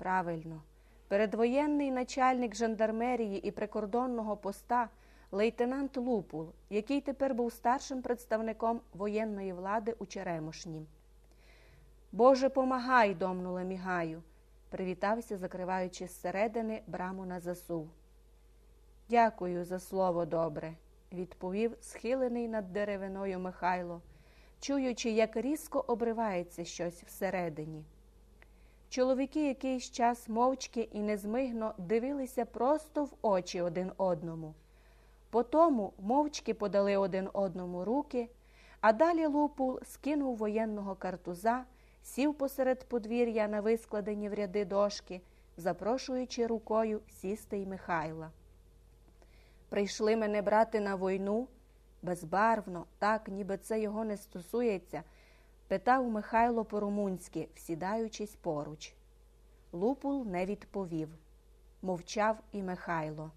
Правильно, передвоєнний начальник жандармерії і прикордонного поста лейтенант Лупул, який тепер був старшим представником воєнної влади у Черемошні. Боже, помагай, домнула мігаю, привітався, закриваючи зсередини браму на засув. Дякую за слово добре, відповів схилений над деревиною Михайло, чуючи, як різко обривається щось всередині. Чоловіки якийсь час мовчки і незмигно дивилися просто в очі один одному. Потому мовчки подали один одному руки, а далі Лупул скинув воєнного картуза, сів посеред подвір'я на вискладені в ряди дошки, запрошуючи рукою сісти й Михайла. Прийшли мене брати на війну безбарвно, так, ніби це його не стосується, питав Михайло по-румунськи, всідаючись поруч. Лупул не відповів. Мовчав і Михайло.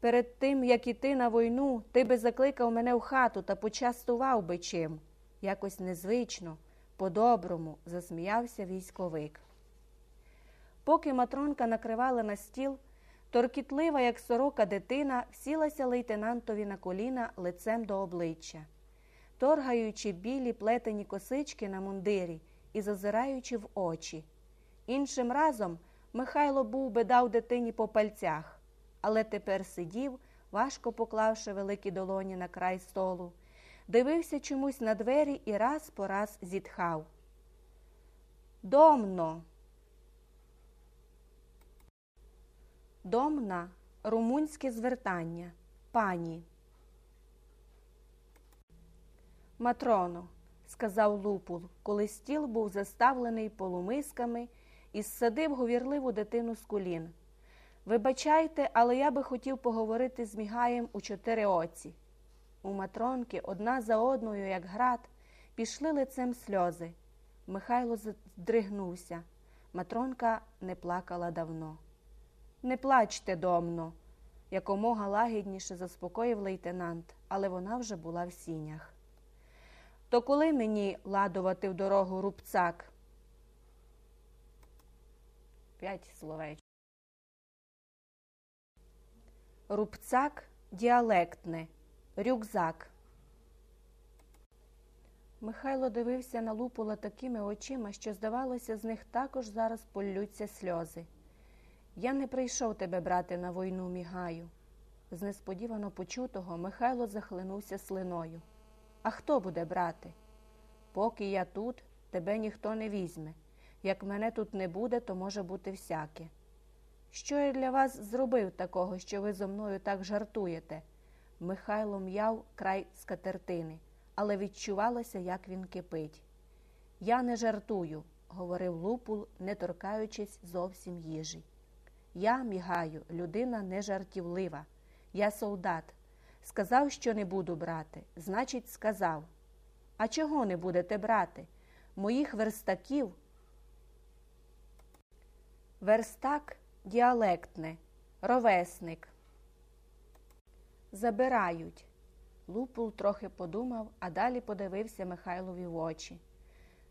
Перед тим, як іти на війну, ти би закликав мене в хату та почастував би чим. Якось незвично, по-доброму, засміявся військовик. Поки матронка накривала на стіл, торкітлива, як сорока дитина, сілася лейтенантові на коліна лицем до обличчя, торгаючи білі плетені косички на мундирі і зазираючи в очі. Іншим разом Михайло був би дав дитині по пальцях, але тепер сидів, важко поклавши великі долоні на край столу, дивився чомусь на двері і раз по раз зітхав. Домно. Домна румунське звертання. Пані. Матроно, сказав Лупул, коли стіл був заставлений полумисками і ссадив говірливу дитину з колін. Вибачайте, але я би хотів поговорити з Мігаєм у чотири оці. У матронки одна за одною, як град, пішли лицем сльози. Михайло здригнувся. Матронка не плакала давно. Не плачте домно, якомога лагідніше заспокоїв лейтенант, але вона вже була в сінях. То коли мені ладувати в дорогу рубцак? П'ять словеч. Рубцак діалектне, рюкзак. Михайло дивився на лупула такими очима, що, здавалося, з них також зараз поллються сльози. Я не прийшов тебе брати на війну, мігаю. З несподівано почутого Михайло захлинувся слиною. А хто буде брати? Поки я тут, тебе ніхто не візьме. Як мене тут не буде, то може бути всяке. Що я для вас зробив такого, що ви зо мною так жартуєте? Михайло м'яв край скатертини, але відчувалося, як він кипить. Я не жартую, говорив Лупул, не торкаючись зовсім їжі. Я, мігаю, людина нежартівлива. Я солдат. Сказав, що не буду брати. Значить, сказав. А чого не будете брати? Моїх верстаків. Верстак діалектне, ровесник. Забирають. Лупул трохи подумав, а далі подивився Михайлові в очі.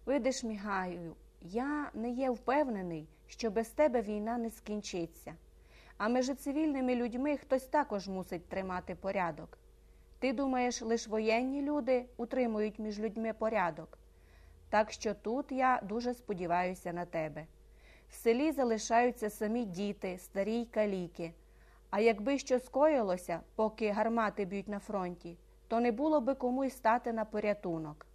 Видиш, мігаю, я не є впевнений, що без тебе війна не скінчиться. А між цивільними людьми хтось також мусить тримати порядок. Ти думаєш, лише воєнні люди утримують між людьми порядок. Так що тут я дуже сподіваюся на тебе. В селі залишаються самі діти, старі й каліки. А якби що скоїлося, поки гармати б'ють на фронті, то не було би кому й стати на порятунок.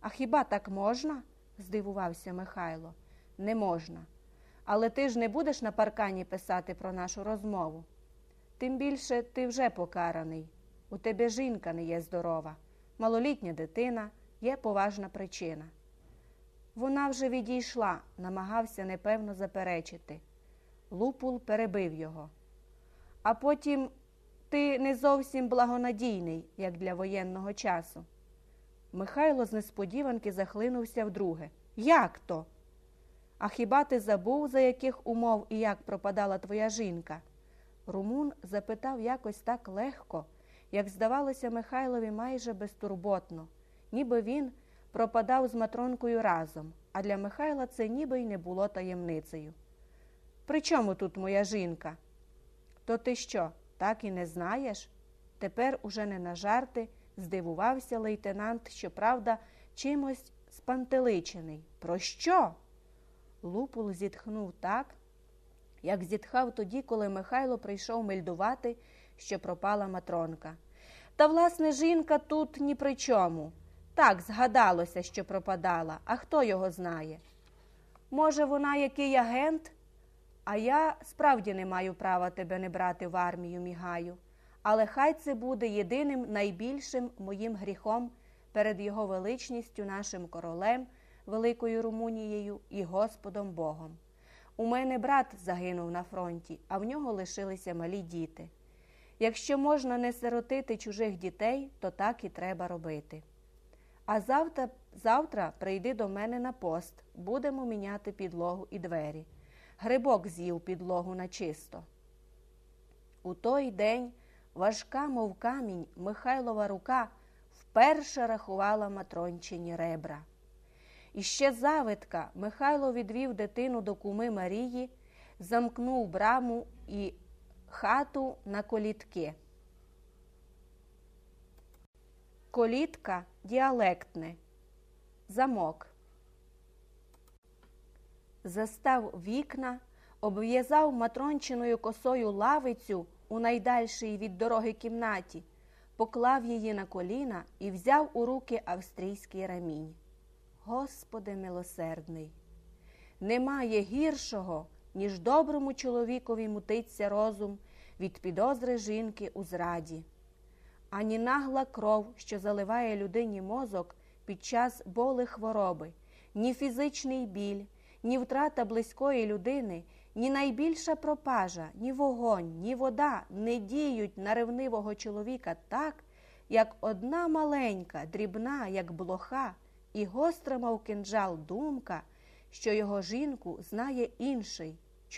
А хіба так можна? здивувався Михайло. Не можна. Але ти ж не будеш на паркані писати про нашу розмову. Тим більше ти вже покараний. У тебе жінка не є здорова, малолітня дитина, є поважна причина. Вона вже відійшла, намагався непевно заперечити. Лупул перебив його. А потім ти не зовсім благонадійний, як для воєнного часу. Михайло з несподіванки захлинувся вдруге. Як то? А хіба ти забув, за яких умов і як пропадала твоя жінка? Румун запитав якось так легко, як здавалося Михайлові майже безтурботно, ніби він пропадав з матронкою разом, а для Михайла це ніби й не було таємницею. При чому тут моя жінка? То ти що, так і не знаєш? Тепер уже не на жарти здивувався лейтенант, щоправда, чимось спантеличений. Про що? Лупул зітхнув так, як зітхав тоді, коли Михайло прийшов мельдувати, що пропала матронка. Та, власне, жінка тут ні при чому. Так, згадалося, що пропадала, а хто його знає? Може, вона який агент? А я справді не маю права тебе не брати в армію, мігаю. Але хай це буде єдиним найбільшим моїм гріхом перед його величністю, нашим королем, Великою Румунією і Господом Богом. У мене брат загинув на фронті, а в нього лишилися малі діти. Якщо можна не сиротити чужих дітей, то так і треба робити. А завтра, завтра прийди до мене на пост, будемо міняти підлогу і двері. Грибок з'їв підлогу на чисто. У той день важка, мов камінь, Михайлова рука вперше рахувала матрончині ребра. І ще завитка Михайло відвів дитину до куми Марії, замкнув браму і хату на колітки. Колітка діалектне. Замок. Застав вікна, обв'язав матрончиною косою лавицю у найдальшій від дороги кімнаті, поклав її на коліна і взяв у руки австрійський рамінь. Господи милосердний, немає гіршого, ніж доброму чоловікові мутиться розум від підозри жінки у зраді, ані нагла кров, що заливає людині мозок під час боли хвороби, ні фізичний біль, ні втрата близької людини, ні найбільша пропажа, ні вогонь, ні вода не діють на ревнивого чоловіка так, як одна маленька, дрібна, як блоха, і гостра, мов кинджал, думка, що його жінку знає інший